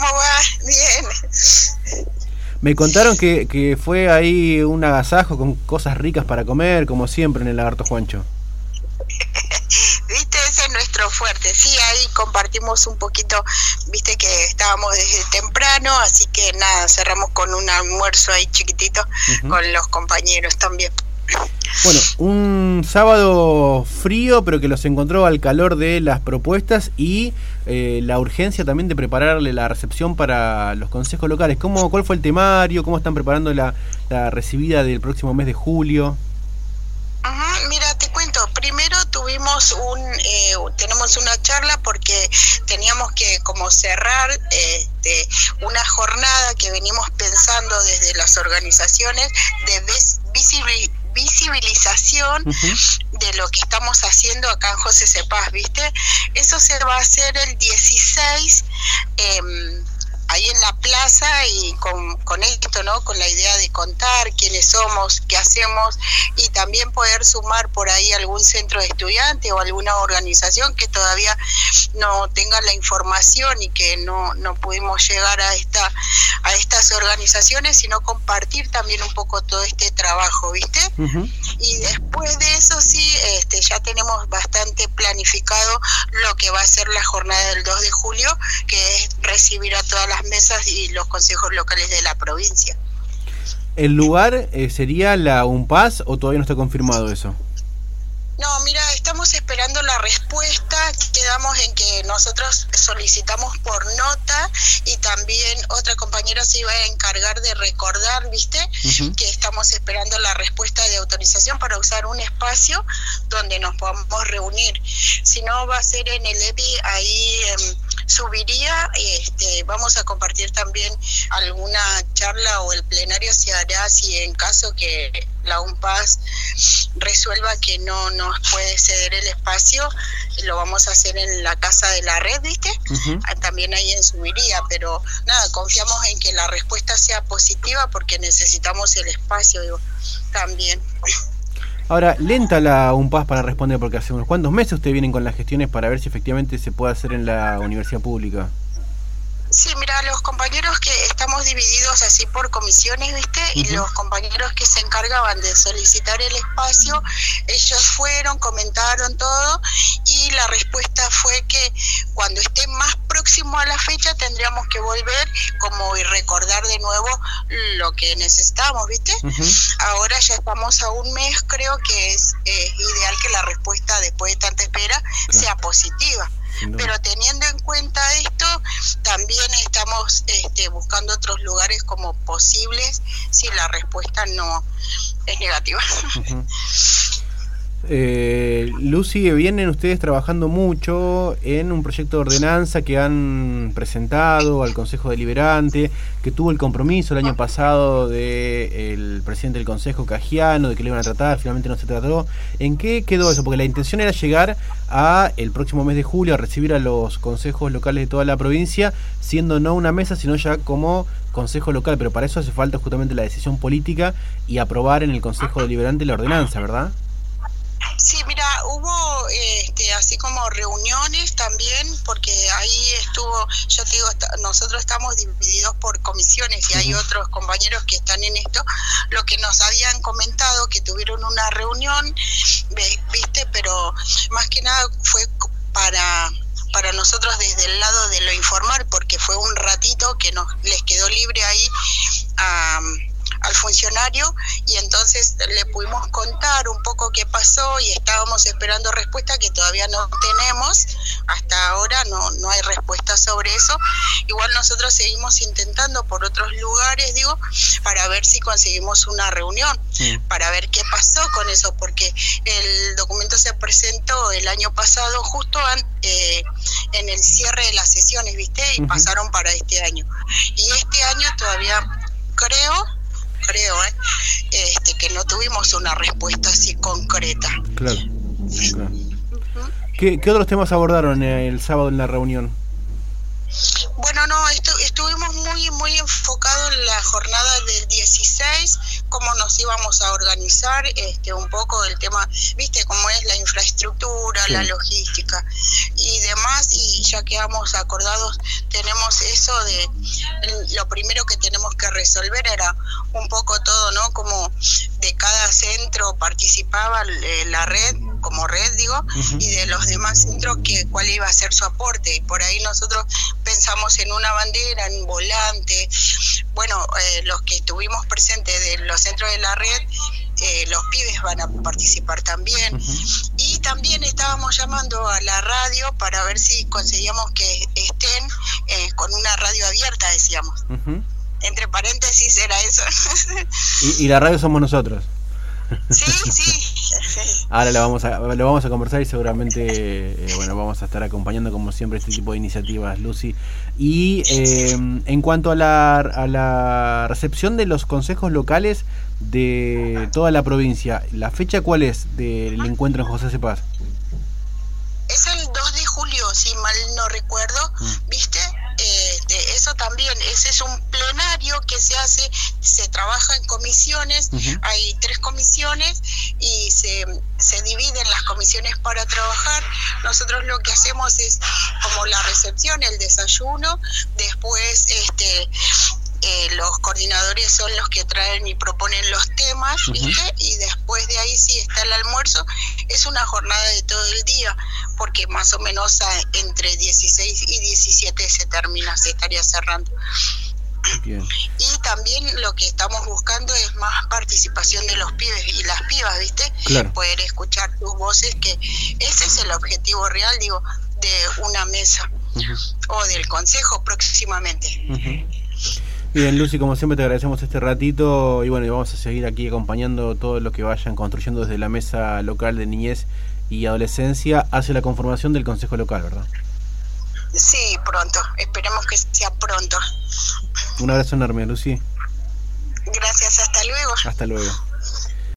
¿cómo va? Bien. Me contaron que, que fue ahí un agasajo con cosas ricas para comer, como siempre en el Lagarto Juancho. Viste, ese es nuestro fuerte. Sí, ahí compartimos un poquito, viste que estábamos desde temprano, así que nada, cerramos con un almuerzo ahí chiquitito con los compañeros también. Bueno, un sábado frío, pero que los encontró al calor de las propuestas y eh, la urgencia también de prepararle la recepción para los consejos locales. ¿Cómo, ¿Cuál fue el temario? ¿Cómo están preparando la, recibida del próximo mes de julio? mira, te cuento, primero tuvimos un, eh, tenemos una charla porque teníamos que como cerrar este, una jornada que venimos pensando desde las organizaciones de visibilidad visibilización de lo que estamos haciendo acá en José Cepaz, ¿viste? Eso se va a hacer el 16 ahí en la plaza y con, con esto, ¿no? Con la idea de contar quiénes somos, qué hacemos y también poder sumar por ahí algún centro de estudiantes o alguna organización que todavía no tenga la información y que no, no pudimos llegar a esta a estas organizaciones, sino compartir también un poco todo este trabajo, ¿viste? Y después de eso sí, este, ya tenemos bastante planificado lo que va a ser la jornada del 2 de julio, que es recibir a todas las mesas y los consejos locales de la provincia. ¿El lugar eh, sería la UNPAS o todavía no está confirmado eso? No, mira, estamos esperando la respuesta. Quedamos en que nosotros solicitamos por nota y también otra compañera se iba a encargar de recordar, ¿viste? Que estamos esperando la respuesta de autorización para usar un espacio donde nos podamos reunir. Si no, va a ser en el EPI ahí. En, subiría, este, vamos a compartir también alguna charla o el plenario se hará si en caso que la UNPAS resuelva que no nos puede ceder el espacio, lo vamos a hacer en la casa de la red, ¿viste? Ah, también ahí en Subiría, pero nada, confiamos en que la respuesta sea positiva porque necesitamos el espacio digo, también. Ahora, lenta la UNPAS para responder, porque hace unos cuantos meses ustedes vienen con las gestiones para ver si efectivamente se puede hacer en la universidad pública. Sí, mira, los compañeros que estamos divididos así por comisiones, ¿viste? Y los compañeros que se encargaban de solicitar el espacio, ellos fueron, comentaron todo y la respuesta fue que cuando esté más próximo a la fecha tendríamos que volver como y recordar de nuevo lo que necesitamos, ¿viste? Ahora ya estamos a un mes, creo que es, ideal que la respuesta después de tanta espera sea positiva. Pero teniendo en cuenta esto, también estamos este, buscando otros lugares como posibles si la respuesta no es negativa. Eh, Lucy, vienen ustedes trabajando mucho en un proyecto de ordenanza que han presentado al Consejo Deliberante, que tuvo el compromiso el año pasado del presidente del Consejo Cajiano, de que le iban a tratar, finalmente no se trató. ¿En qué quedó eso? Porque la intención era llegar a el próximo mes de julio a recibir a los consejos locales de toda la provincia, siendo no una mesa, sino ya como consejo local, pero para eso hace falta justamente la decisión política y aprobar en el Consejo Deliberante la ordenanza, ¿verdad? Sí, mira, hubo este, así como reuniones también, porque ahí estuvo, yo te digo, nosotros estamos divididos por comisiones y hay otros compañeros que están en esto, lo que nos habían comentado que tuvieron una reunión, viste, pero más que nada fue para para nosotros desde el lado de lo informal, porque fue un ratito que nos les quedó libre ahí a al funcionario y entonces le pudimos contar un poco qué pasó y estábamos esperando respuesta que todavía no tenemos, hasta ahora no, no hay respuesta sobre eso. Igual nosotros seguimos intentando por otros lugares, digo, para ver si conseguimos una reunión, para ver qué pasó con eso, porque el documento se presentó el año pasado justo eh, en el cierre de las sesiones, ¿viste? Y pasaron para este año. Y este año todavía creo creo, ¿eh? este, que no tuvimos una respuesta así concreta. Claro. ¿Qué, otros temas abordaron el sábado en la reunión? Bueno, no, estuvimos muy muy enfocados en la jornada del 16 cómo nos íbamos a organizar, este, un poco el tema, viste, cómo es la infraestructura, la logística y demás, y ya quedamos acordados, tenemos eso de, lo primero que tenemos que resolver era un poco todo, ¿no? Como de cada centro participaba eh, la red, como red digo, y de los demás centros que cuál iba a ser su aporte. Y por ahí nosotros pensamos en una bandera, en un volante. Bueno, eh, los que estuvimos presentes de los centros de la red, eh, los pibes van a participar también. Y también estábamos llamando a la radio para ver si conseguíamos que estén con una radio abierta, decíamos entre paréntesis era eso. y, la radio somos nosotros. Sí, sí. Ahora lo vamos a, lo vamos a conversar y seguramente eh, bueno vamos a estar acompañando como siempre este tipo de iniciativas, Lucy. Y eh, en cuanto a la, a la recepción de los consejos locales de toda la provincia, ¿la fecha cuál es del encuentro en José Cepaz? Es el 2 de julio, si mal no recuerdo, mm. ¿Viste? Eso también, ese es un plenario que se hace, se trabaja en comisiones, hay tres comisiones y se, se dividen las comisiones para trabajar. Nosotros lo que hacemos es como la recepción, el desayuno, después este eh, los coordinadores son los que traen y proponen los temas, Y después de ahí sí está el almuerzo. Es una jornada de todo el día, porque más o menos entre 16 y 17 se termina, se estaría cerrando. Y también lo que estamos buscando es más participación de los pibes y las pibas, ¿viste? Poder escuchar tus voces, que ese es el objetivo real, digo, de una mesa o del consejo próximamente. Bien, Lucy, como siempre te agradecemos este ratito y bueno, y vamos a seguir aquí acompañando todo lo que vayan construyendo desde la mesa local de niñez y adolescencia hacia la conformación del Consejo Local, ¿verdad? Sí, pronto, esperemos que sea pronto. Un abrazo enorme, Lucy. Gracias, hasta luego. Hasta luego.